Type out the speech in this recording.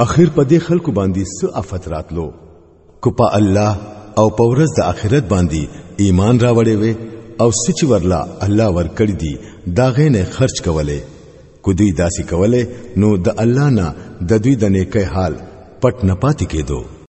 اخر په دې خلکو باندې څه آفت راتلو کو په الله او په ورځ د آخرت باندې ایمان راوړې وي او سچ ورلا الله ورکړ دي دا غینه خرج کوله کو دوی داسي کوله نو د الله نه د دوی د نیکه حال پټ نه پاتې کېدو